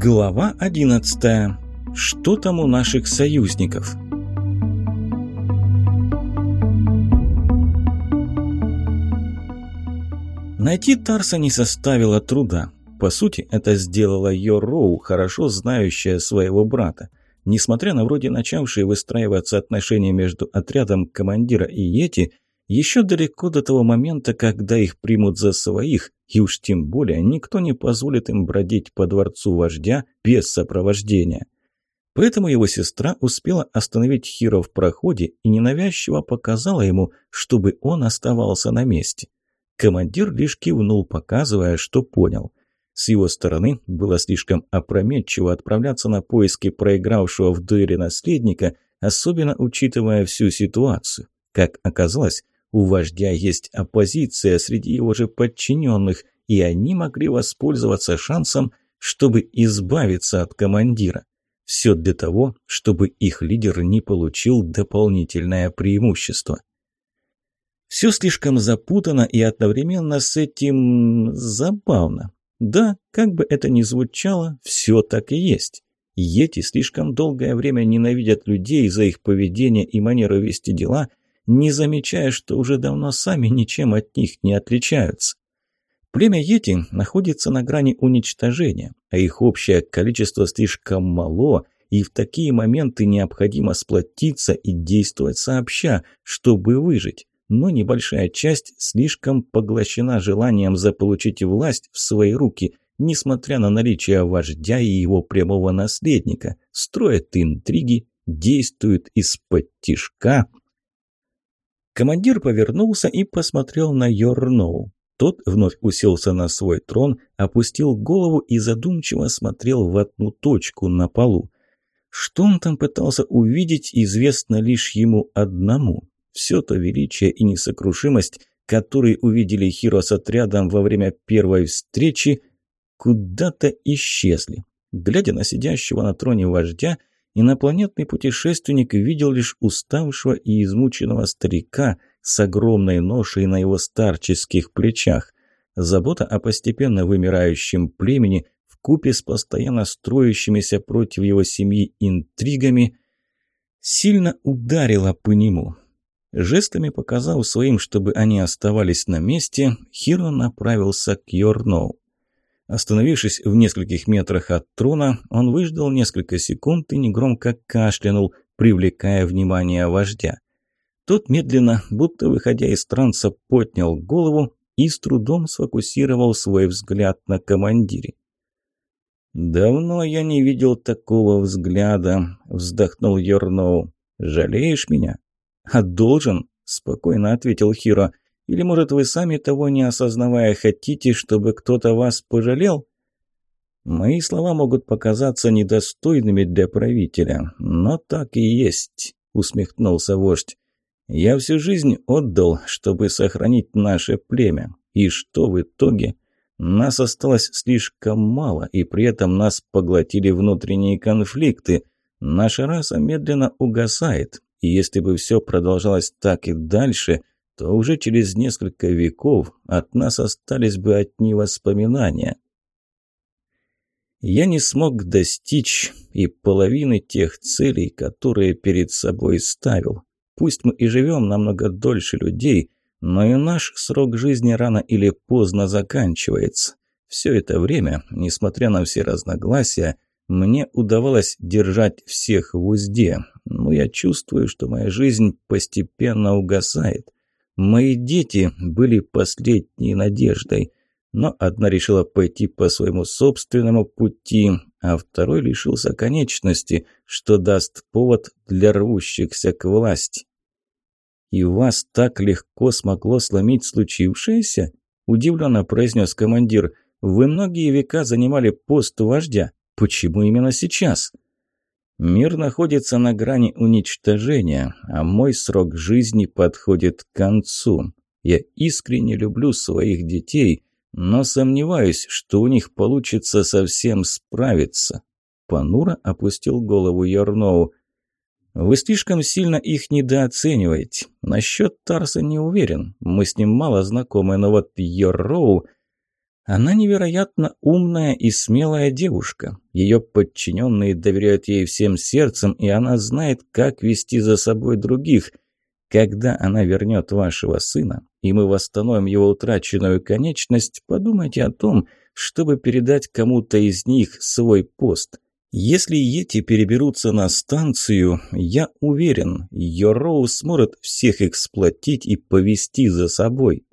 Глава 11. Что там у наших союзников? Найти Тарса не составило труда. По сути, это сделала Йо Роу, хорошо знающая своего брата. Несмотря на вроде начавшие выстраиваться отношения между отрядом командира и Йети, еще далеко до того момента, когда их примут за своих, и уж тем более никто не позволит им бродить по дворцу вождя без сопровождения. Поэтому его сестра успела остановить Хиро в проходе и ненавязчиво показала ему, чтобы он оставался на месте. Командир лишь кивнул, показывая, что понял. С его стороны было слишком опрометчиво отправляться на поиски проигравшего в дуэли наследника, особенно учитывая всю ситуацию. Как оказалось, у вождя есть оппозиция среди его же подчиненных, и они могли воспользоваться шансом, чтобы избавиться от командира. Все для того, чтобы их лидер не получил дополнительное преимущество. Все слишком запутано и одновременно с этим забавно. Да, как бы это ни звучало, все так и есть. Йети слишком долгое время ненавидят людей за их поведение и манеру вести дела, не замечая, что уже давно сами ничем от них не отличаются. Племя Йети находится на грани уничтожения, а их общее количество слишком мало, и в такие моменты необходимо сплотиться и действовать сообща, чтобы выжить. Но небольшая часть слишком поглощена желанием заполучить власть в свои руки, несмотря на наличие вождя и его прямого наследника, строят интриги, действуют из-под тишка – Командир повернулся и посмотрел на Йорноу. Тот вновь уселся на свой трон, опустил голову и задумчиво смотрел в одну точку на полу. Что он там пытался увидеть, известно лишь ему одному. Все то величие и несокрушимость, которые увидели Хиро с отрядом во время первой встречи, куда-то исчезли. Глядя на сидящего на троне вождя, Инопланетный путешественник видел лишь уставшего и измученного старика с огромной ношей на его старческих плечах. Забота о постепенно вымирающем племени в купе с постоянно строящимися против его семьи интригами сильно ударила по нему. Жестами показав своим, чтобы они оставались на месте, Хиро направился к Йорноу. Остановившись в нескольких метрах от трона, он выждал несколько секунд и негромко кашлянул, привлекая внимание вождя. Тот медленно, будто выходя из транса, поднял голову и с трудом сфокусировал свой взгляд на командире. «Давно я не видел такого взгляда», — вздохнул Йорноу. «Жалеешь меня?» «А должен», — спокойно ответил Хиро. Или, может, вы сами того не осознавая хотите, чтобы кто-то вас пожалел? Мои слова могут показаться недостойными для правителя, но так и есть, усмехнулся вождь. Я всю жизнь отдал, чтобы сохранить наше племя. И что в итоге? Нас осталось слишком мало, и при этом нас поглотили внутренние конфликты. Наша раса медленно угасает, и если бы все продолжалось так и дальше – то уже через несколько веков от нас остались бы одни воспоминания. Я не смог достичь и половины тех целей, которые перед собой ставил. Пусть мы и живем намного дольше людей, но и наш срок жизни рано или поздно заканчивается. Все это время, несмотря на все разногласия, мне удавалось держать всех в узде, но я чувствую, что моя жизнь постепенно угасает. Мои дети были последней надеждой, но одна решила пойти по своему собственному пути, а второй лишился конечности, что даст повод для рвущихся к власти. «И вас так легко смогло сломить случившееся?» – удивленно произнес командир. «Вы многие века занимали пост вождя. Почему именно сейчас?» Мир находится на грани уничтожения, а мой срок жизни подходит к концу. Я искренне люблю своих детей, но сомневаюсь, что у них получится совсем справиться. Панура опустил голову Йорноу. «Вы слишком сильно их недооцениваете. Насчет Тарса не уверен. Мы с ним мало знакомы, но вот Йорроу...» Она невероятно умная и смелая девушка. Ее подчиненные доверяют ей всем сердцем, и она знает, как вести за собой других. Когда она вернет вашего сына, и мы восстановим его утраченную конечность, подумайте о том, чтобы передать кому-то из них свой пост. Если Йети переберутся на станцию, я уверен, Йороу сможет всех эксплуатить и повести за собой.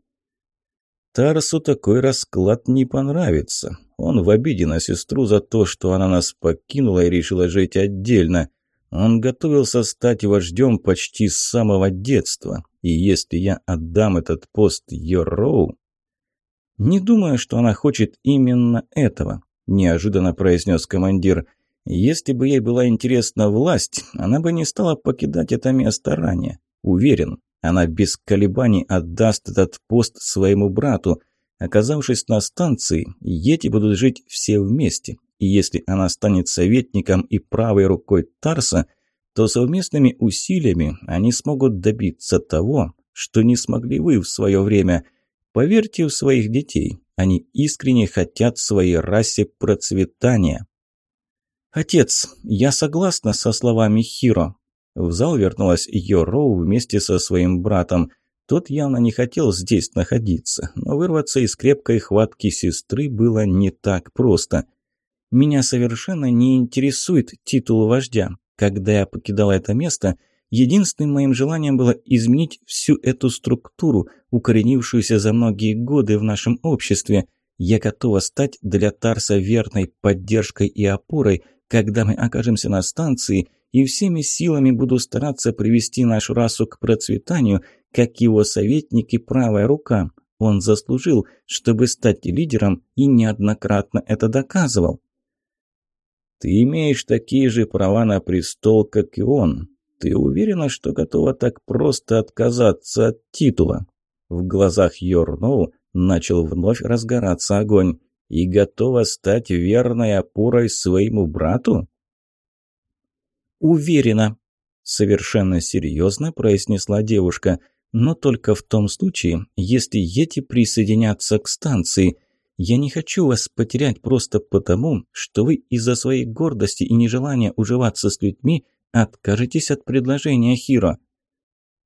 Тарсу такой расклад не понравится. Он в обиде на сестру за то, что она нас покинула и решила жить отдельно. Он готовился стать вождем почти с самого детства. И если я отдам этот пост Йороу... «Не думаю, что она хочет именно этого», – неожиданно произнес командир. «Если бы ей была интересна власть, она бы не стала покидать это место ранее. Уверен, она без колебаний отдаст этот пост своему брату. Оказавшись на станции, Йети будут жить все вместе. И если она станет советником и правой рукой Тарса, то совместными усилиями они смогут добиться того, что не смогли вы в свое время. Поверьте в своих детей, они искренне хотят своей расе процветания. «Отец, я согласна со словами Хиро», в зал вернулась Йороу вместе со своим братом. Тот явно не хотел здесь находиться, но вырваться из крепкой хватки сестры было не так просто. «Меня совершенно не интересует титул вождя. Когда я покидала это место, единственным моим желанием было изменить всю эту структуру, укоренившуюся за многие годы в нашем обществе. Я готова стать для Тарса верной поддержкой и опорой, когда мы окажемся на станции – и всеми силами буду стараться привести нашу расу к процветанию, как его советник и правая рука. Он заслужил, чтобы стать лидером и неоднократно это доказывал. Ты имеешь такие же права на престол, как и он. Ты уверена, что готова так просто отказаться от титула? В глазах Йорноу начал вновь разгораться огонь. И готова стать верной опорой своему брату? «Уверена», – совершенно серьезно произнесла девушка, «но только в том случае, если Йети присоединятся к станции. Я не хочу вас потерять просто потому, что вы из-за своей гордости и нежелания уживаться с людьми откажетесь от предложения Хиро».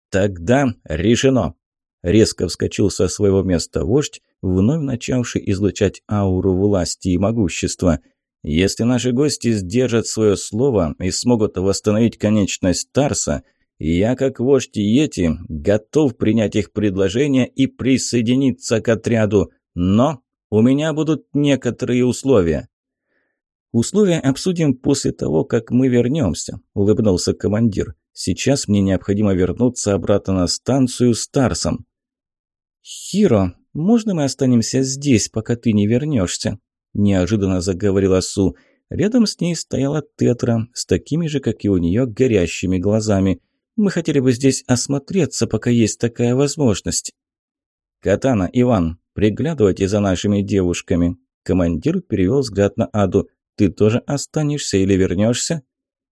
«Тогда решено!» Резко вскочил со своего места вождь, вновь начавший излучать ауру власти и могущества – если наши гости сдержат свое слово и смогут восстановить конечность Тарса, я, как вождь Йети, готов принять их предложение и присоединиться к отряду, но у меня будут некоторые условия». «Условия обсудим после того, как мы вернемся», – улыбнулся командир. «Сейчас мне необходимо вернуться обратно на станцию с Тарсом». «Хиро, можно мы останемся здесь, пока ты не вернешься?» – неожиданно заговорила Су. Рядом с ней стояла Тетра, с такими же, как и у нее, горящими глазами. «Мы хотели бы здесь осмотреться, пока есть такая возможность». «Катана, Иван, приглядывайте за нашими девушками». Командир перевел взгляд на Аду. «Ты тоже останешься или вернешься?»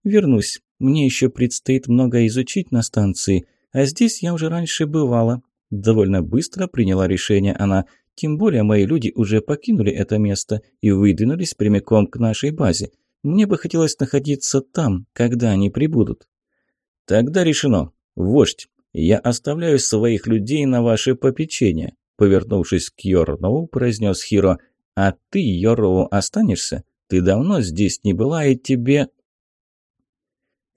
«Вернусь. Мне еще предстоит много изучить на станции, а здесь я уже раньше бывала». Довольно быстро приняла решение она. Тем более мои люди уже покинули это место и выдвинулись прямиком к нашей базе. Мне бы хотелось находиться там, когда они прибудут. Тогда решено. Вождь, я оставляю своих людей на ваше попечение. Повернувшись к Йорноу, произнес Хиро. А ты, Йороу, останешься? Ты давно здесь не была, и тебе...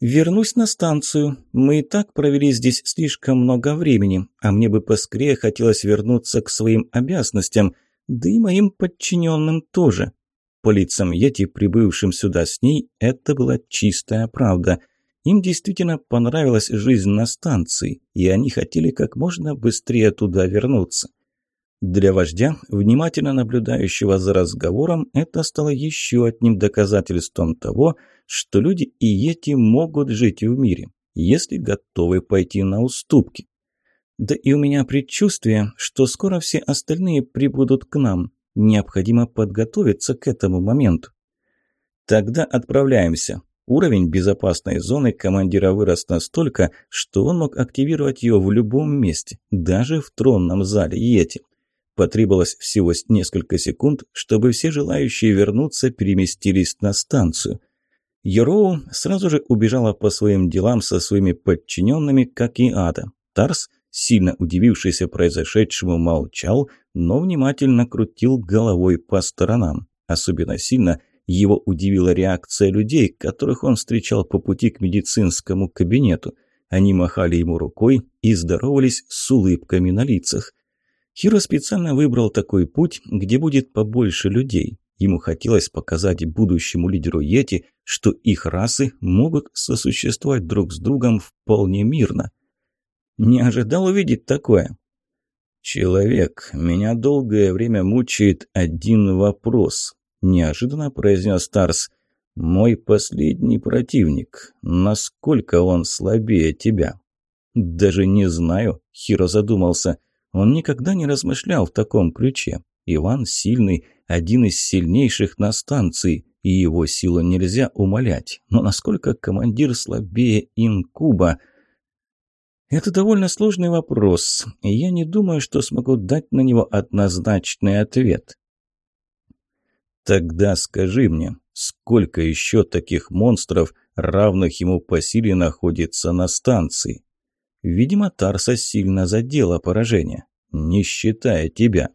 «Вернусь на станцию. Мы и так провели здесь слишком много времени, а мне бы поскорее хотелось вернуться к своим обязанностям, да и моим подчиненным тоже». По лицам Йети, прибывшим сюда с ней, это была чистая правда. Им действительно понравилась жизнь на станции, и они хотели как можно быстрее туда вернуться. Для вождя, внимательно наблюдающего за разговором, это стало еще одним доказательством того, что люди и эти могут жить в мире, если готовы пойти на уступки. Да и у меня предчувствие, что скоро все остальные прибудут к нам. Необходимо подготовиться к этому моменту. Тогда отправляемся. Уровень безопасной зоны командира вырос настолько, что он мог активировать ее в любом месте, даже в тронном зале Йети. Потребовалось всего несколько секунд, чтобы все желающие вернуться переместились на станцию. Ероу сразу же убежала по своим делам со своими подчиненными, как и Ада. Тарс, сильно удивившийся произошедшему, молчал, но внимательно крутил головой по сторонам. Особенно сильно его удивила реакция людей, которых он встречал по пути к медицинскому кабинету. Они махали ему рукой и здоровались с улыбками на лицах. Хиро специально выбрал такой путь, где будет побольше людей. Ему хотелось показать будущему лидеру Йети, что их расы могут сосуществовать друг с другом вполне мирно. Не ожидал увидеть такое. «Человек, меня долгое время мучает один вопрос», – неожиданно произнес Тарс. «Мой последний противник. Насколько он слабее тебя?» «Даже не знаю», – Хиро задумался. Он никогда не размышлял в таком ключе. Иван сильный, один из сильнейших на станции, и его силу нельзя умолять. Но насколько командир слабее инкуба? Это довольно сложный вопрос, и я не думаю, что смогу дать на него однозначный ответ. Тогда скажи мне, сколько еще таких монстров, равных ему по силе, находится на станции? Видимо, Тарса сильно задело поражение, не считая тебя.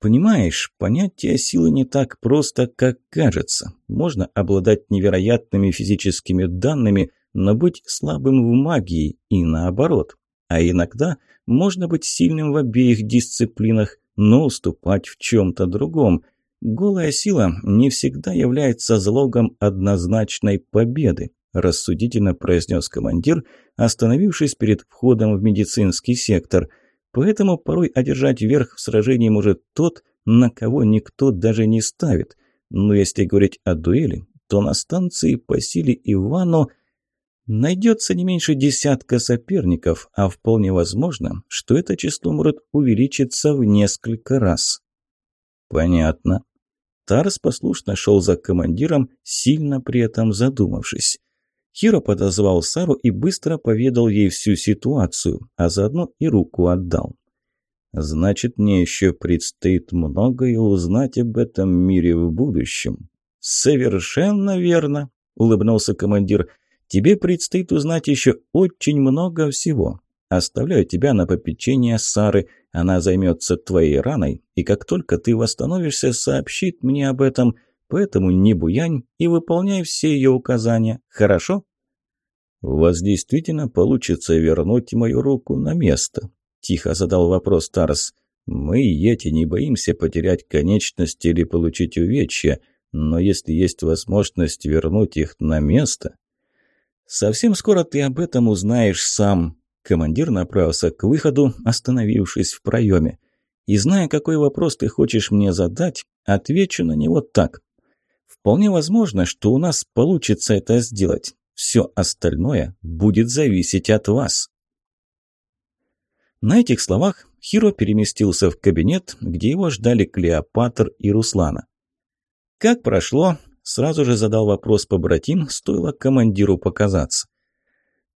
Понимаешь, понятие силы не так просто, как кажется. Можно обладать невероятными физическими данными, но быть слабым в магии и наоборот. А иногда можно быть сильным в обеих дисциплинах, но уступать в чем-то другом. Голая сила не всегда является залогом однозначной победы рассудительно произнес командир, остановившись перед входом в медицинский сектор. Поэтому порой одержать верх в сражении может тот, на кого никто даже не ставит. Но если говорить о дуэли, то на станции по силе Ивану найдется не меньше десятка соперников, а вполне возможно, что это число может увеличиться в несколько раз. Понятно. Тарс послушно шел за командиром, сильно при этом задумавшись. Хиро подозвал Сару и быстро поведал ей всю ситуацию, а заодно и руку отдал. «Значит, мне еще предстоит многое узнать об этом мире в будущем». «Совершенно верно», – улыбнулся командир. «Тебе предстоит узнать еще очень много всего. Оставляю тебя на попечение Сары. Она займется твоей раной, и как только ты восстановишься, сообщит мне об этом». Поэтому не буянь и выполняй все ее указания. Хорошо? У вас действительно получится вернуть мою руку на место? Тихо задал вопрос Тарс. Мы, Йети, не боимся потерять конечности или получить увечья, но если есть возможность вернуть их на место... Совсем скоро ты об этом узнаешь сам. Командир направился к выходу, остановившись в проеме. И зная, какой вопрос ты хочешь мне задать, отвечу на него так. Вполне возможно, что у нас получится это сделать. Все остальное будет зависеть от вас. На этих словах Хиро переместился в кабинет, где его ждали Клеопатр и Руслана. «Как прошло?» – сразу же задал вопрос побратим, стоило командиру показаться.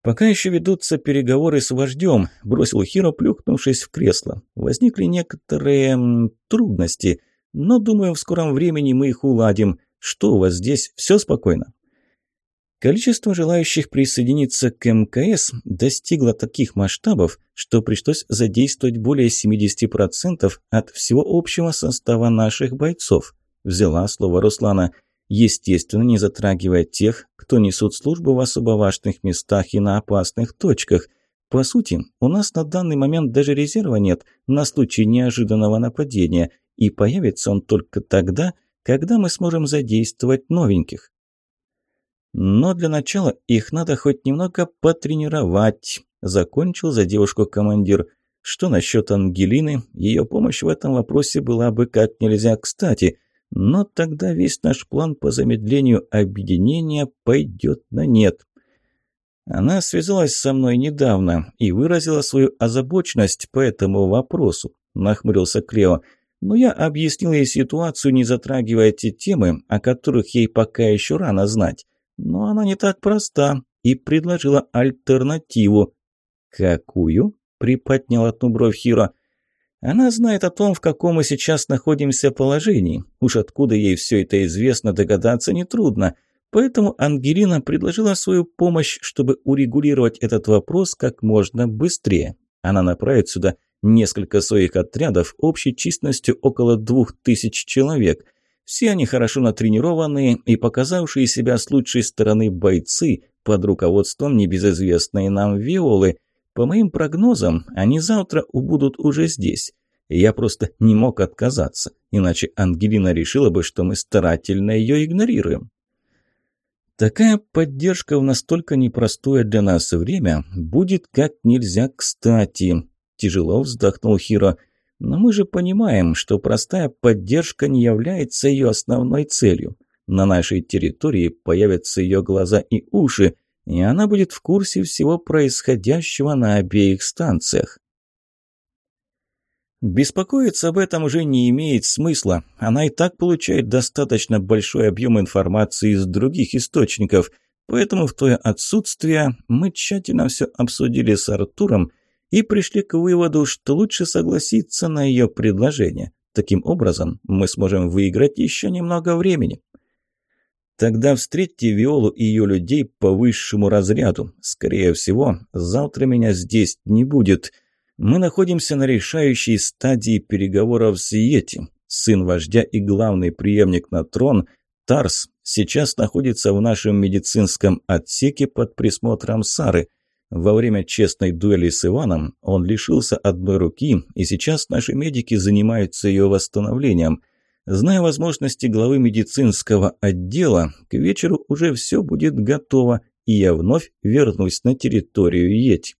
«Пока еще ведутся переговоры с вождем», – бросил Хиро, плюхнувшись в кресло. «Возникли некоторые трудности, но, думаю, в скором времени мы их уладим. Что у вас здесь? Все спокойно?» Количество желающих присоединиться к МКС достигло таких масштабов, что пришлось задействовать более 70% от всего общего состава наших бойцов. Взяла слово Руслана. Естественно, не затрагивая тех, кто несут службу в особо важных местах и на опасных точках. По сути, у нас на данный момент даже резерва нет на случай неожиданного нападения, и появится он только тогда, когда мы сможем задействовать новеньких. Но для начала их надо хоть немного потренировать, закончил за девушку командир. Что насчет Ангелины? Ее помощь в этом вопросе была бы как нельзя кстати, но тогда весь наш план по замедлению объединения пойдет на нет. Она связалась со мной недавно и выразила свою озабоченность по этому вопросу, нахмурился Клео но я объяснил ей ситуацию, не затрагивая те темы, о которых ей пока еще рано знать. Но она не так проста и предложила альтернативу. «Какую?» – приподнял одну бровь Хиро. Она знает о том, в каком мы сейчас находимся положении. Уж откуда ей все это известно, догадаться нетрудно. Поэтому Ангелина предложила свою помощь, чтобы урегулировать этот вопрос как можно быстрее. Она направит сюда несколько своих отрядов общей численностью около двух тысяч человек. Все они хорошо натренированные и показавшие себя с лучшей стороны бойцы под руководством небезызвестной нам Виолы. По моим прогнозам, они завтра убудут уже здесь. Я просто не мог отказаться, иначе Ангелина решила бы, что мы старательно ее игнорируем. Такая поддержка в настолько непростое для нас время будет как нельзя кстати. Тяжело вздохнул Хиро. Но мы же понимаем, что простая поддержка не является ее основной целью. На нашей территории появятся ее глаза и уши, и она будет в курсе всего происходящего на обеих станциях. Беспокоиться об этом уже не имеет смысла. Она и так получает достаточно большой объем информации из других источников. Поэтому в твое отсутствие мы тщательно все обсудили с Артуром и пришли к выводу, что лучше согласиться на ее предложение. Таким образом, мы сможем выиграть еще немного времени. Тогда встретьте Виолу и ее людей по высшему разряду. Скорее всего, завтра меня здесь не будет. Мы находимся на решающей стадии переговоров с Йети. Сын вождя и главный преемник на трон, Тарс, сейчас находится в нашем медицинском отсеке под присмотром Сары. Во время честной дуэли с Иваном он лишился одной руки, и сейчас наши медики занимаются ее восстановлением – Зная возможности главы медицинского отдела, к вечеру уже все будет готово, и я вновь вернусь на территорию Еть.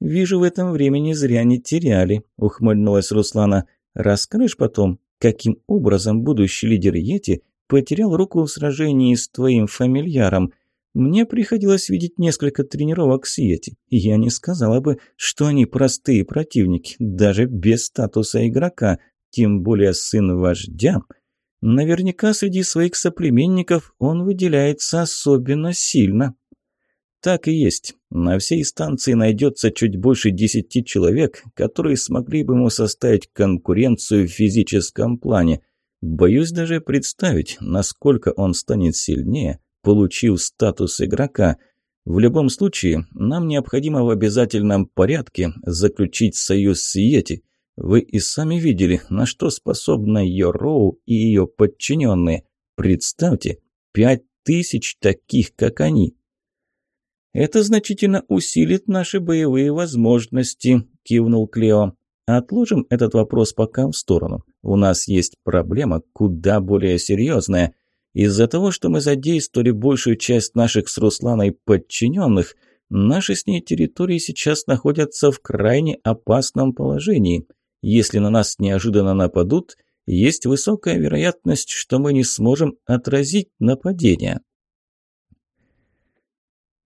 «Вижу, в этом времени зря не теряли», – ухмыльнулась Руслана. «Расскажешь потом, каким образом будущий лидер Йети потерял руку в сражении с твоим фамильяром? Мне приходилось видеть несколько тренировок с Йети, и я не сказала бы, что они простые противники, даже без статуса игрока, тем более сын вождя, наверняка среди своих соплеменников он выделяется особенно сильно. Так и есть. На всей станции найдется чуть больше десяти человек, которые смогли бы ему составить конкуренцию в физическом плане. Боюсь даже представить, насколько он станет сильнее, получив статус игрока. В любом случае, нам необходимо в обязательном порядке заключить союз с Йети – вы и сами видели, на что способна Йороу и ее подчиненные. Представьте, пять тысяч таких, как они. «Это значительно усилит наши боевые возможности», – кивнул Клео. «Отложим этот вопрос пока в сторону. У нас есть проблема куда более серьезная. Из-за того, что мы задействовали большую часть наших с Русланой подчиненных, наши с ней территории сейчас находятся в крайне опасном положении. Если на нас неожиданно нападут, есть высокая вероятность, что мы не сможем отразить нападение.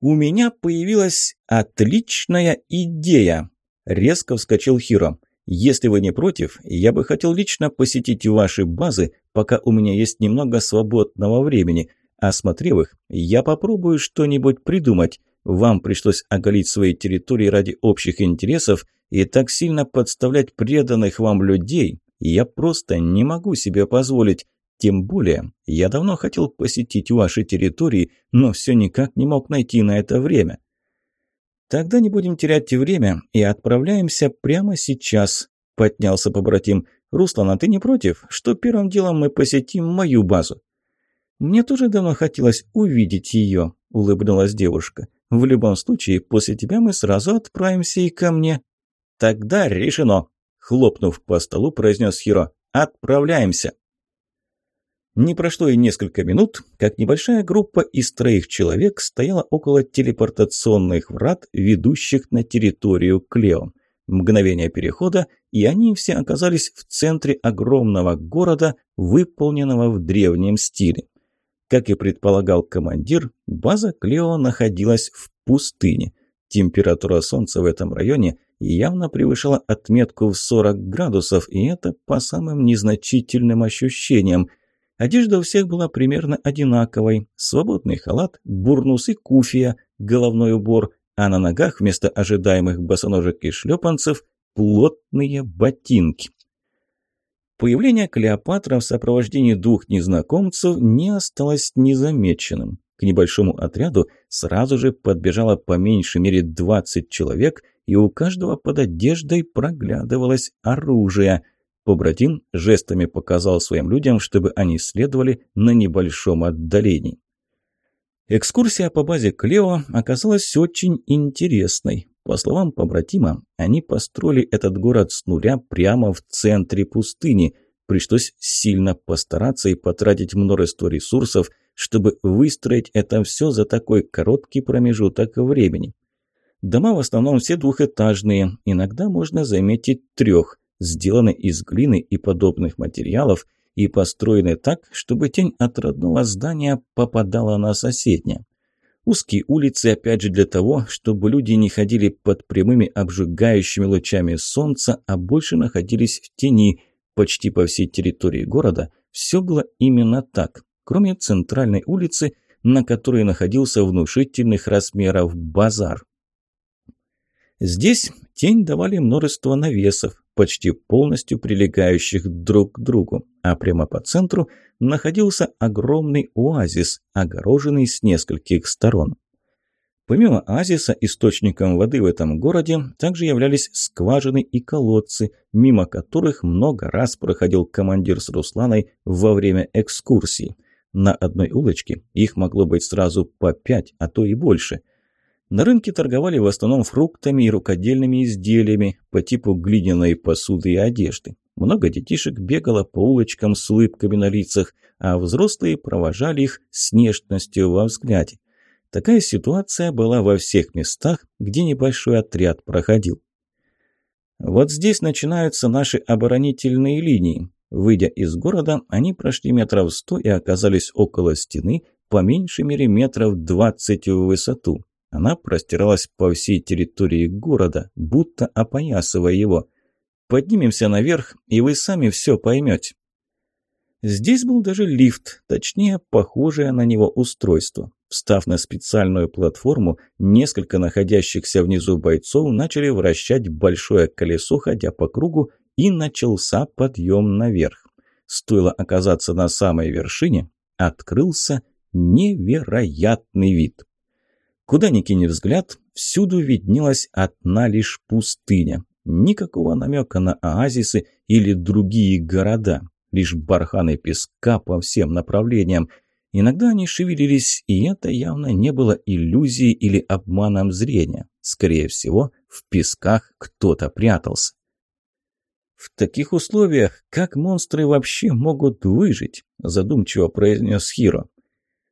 «У меня появилась отличная идея!» – резко вскочил Хиро. «Если вы не против, я бы хотел лично посетить ваши базы, пока у меня есть немного свободного времени. Осмотрев их, я попробую что-нибудь придумать. Вам пришлось оголить свои территории ради общих интересов – и так сильно подставлять преданных вам людей я просто не могу себе позволить. Тем более, я давно хотел посетить ваши территории, но все никак не мог найти на это время. Тогда не будем терять время и отправляемся прямо сейчас, поднялся побратим. Руслан, а ты не против, что первым делом мы посетим мою базу? Мне тоже давно хотелось увидеть ее, улыбнулась девушка. В любом случае, после тебя мы сразу отправимся и ко мне. «Тогда решено!» – хлопнув по столу, произнес Хиро. «Отправляемся!» Не прошло и несколько минут, как небольшая группа из троих человек стояла около телепортационных врат, ведущих на территорию Клео. Мгновение перехода, и они все оказались в центре огромного города, выполненного в древнем стиле. Как и предполагал командир, база Клео находилась в пустыне. Температура солнца в этом районе – явно превышала отметку в 40 градусов, и это по самым незначительным ощущениям. Одежда у всех была примерно одинаковой. Свободный халат, бурнус и куфия, головной убор, а на ногах вместо ожидаемых босоножек и шлепанцев плотные ботинки. Появление Клеопатра в сопровождении двух незнакомцев не осталось незамеченным. К небольшому отряду сразу же подбежало по меньшей мере 20 человек, и у каждого под одеждой проглядывалось оружие. Побратим жестами показал своим людям, чтобы они следовали на небольшом отдалении. Экскурсия по базе Клео оказалась очень интересной. По словам побратима, они построили этот город с нуля прямо в центре пустыни. Пришлось сильно постараться и потратить множество ресурсов, чтобы выстроить это все за такой короткий промежуток времени. Дома в основном все двухэтажные, иногда можно заметить трех, сделаны из глины и подобных материалов и построены так, чтобы тень от родного здания попадала на соседнее. Узкие улицы, опять же, для того, чтобы люди не ходили под прямыми обжигающими лучами солнца, а больше находились в тени. Почти по всей территории города все было именно так, кроме центральной улицы, на которой находился внушительных размеров базар. Здесь тень давали множество навесов, почти полностью прилегающих друг к другу, а прямо по центру находился огромный оазис, огороженный с нескольких сторон. Помимо оазиса, источником воды в этом городе также являлись скважины и колодцы, мимо которых много раз проходил командир с Русланой во время экскурсии. На одной улочке их могло быть сразу по пять, а то и больше. На рынке торговали в основном фруктами и рукодельными изделиями по типу глиняной посуды и одежды. Много детишек бегало по улочкам с улыбками на лицах, а взрослые провожали их с нежностью во взгляде. Такая ситуация была во всех местах, где небольшой отряд проходил. Вот здесь начинаются наши оборонительные линии. Выйдя из города, они прошли метров сто и оказались около стены, по меньшей мере метров двадцать в высоту. Она простиралась по всей территории города, будто опоясывая его. Поднимемся наверх, и вы сами все поймете. Здесь был даже лифт, точнее, похожее на него устройство. Встав на специальную платформу, несколько находящихся внизу бойцов начали вращать большое колесо, ходя по кругу, и начался подъем наверх. Стоило оказаться на самой вершине, открылся невероятный вид. Куда ни кинь взгляд, всюду виднелась одна лишь пустыня. Никакого намека на оазисы или другие города. Лишь барханы песка по всем направлениям. Иногда они шевелились, и это явно не было иллюзией или обманом зрения. Скорее всего, в песках кто-то прятался. «В таких условиях как монстры вообще могут выжить?» – задумчиво произнес Хиро.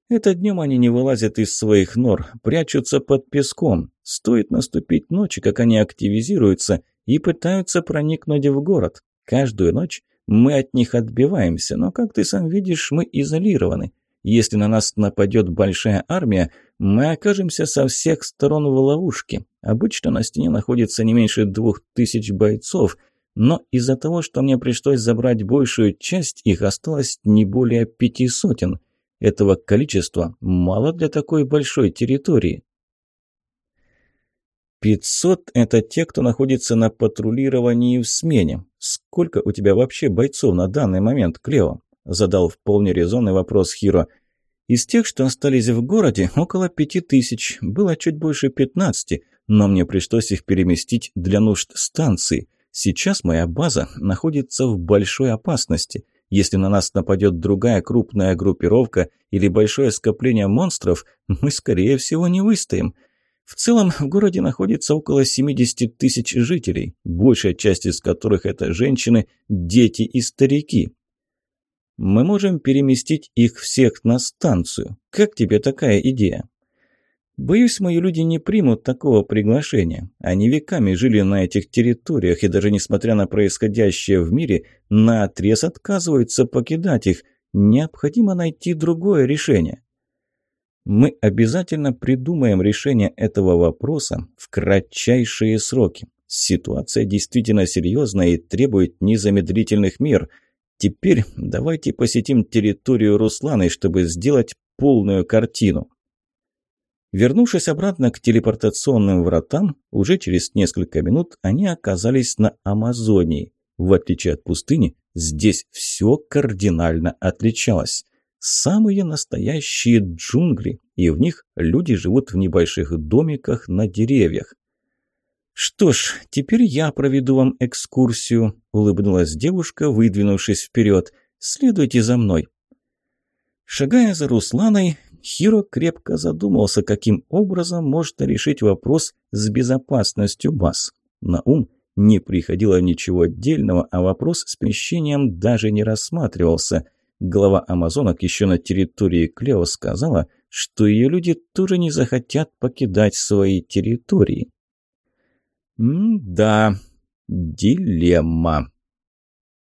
Это днем они не вылазят из своих нор, прячутся под песком. Стоит наступить ночь, как они активизируются и пытаются проникнуть в город. Каждую ночь мы от них отбиваемся, но, как ты сам видишь, мы изолированы. Если на нас нападет большая армия, мы окажемся со всех сторон в ловушке. Обычно на стене находится не меньше двух тысяч бойцов, но из-за того, что мне пришлось забрать большую часть, их осталось не более пяти сотен. Этого количества мало для такой большой территории. «Пятьсот – это те, кто находится на патрулировании в смене. Сколько у тебя вообще бойцов на данный момент, Клео?» – задал вполне резонный вопрос Хиро. «Из тех, что остались в городе, около пяти тысяч. Было чуть больше пятнадцати, но мне пришлось их переместить для нужд станции. Сейчас моя база находится в большой опасности». Если на нас нападет другая крупная группировка или большое скопление монстров, мы, скорее всего, не выстоим. В целом, в городе находится около 70 тысяч жителей, большая часть из которых это женщины, дети и старики. Мы можем переместить их всех на станцию. Как тебе такая идея? Боюсь, мои люди не примут такого приглашения. Они веками жили на этих территориях, и даже несмотря на происходящее в мире, наотрез отказываются покидать их. Необходимо найти другое решение. Мы обязательно придумаем решение этого вопроса в кратчайшие сроки. Ситуация действительно серьезная и требует незамедлительных мер. Теперь давайте посетим территорию Русланы, чтобы сделать полную картину. Вернувшись обратно к телепортационным вратам, уже через несколько минут они оказались на Амазонии. В отличие от пустыни, здесь все кардинально отличалось. Самые настоящие джунгли, и в них люди живут в небольших домиках на деревьях. «Что ж, теперь я проведу вам экскурсию», – улыбнулась девушка, выдвинувшись вперед. «Следуйте за мной». Шагая за Русланой, Хиро крепко задумался, каким образом можно решить вопрос с безопасностью баз. На ум не приходило ничего отдельного, а вопрос с смещением даже не рассматривался. Глава амазонок еще на территории Клео сказала, что ее люди тоже не захотят покидать свои территории. М-да, дилемма.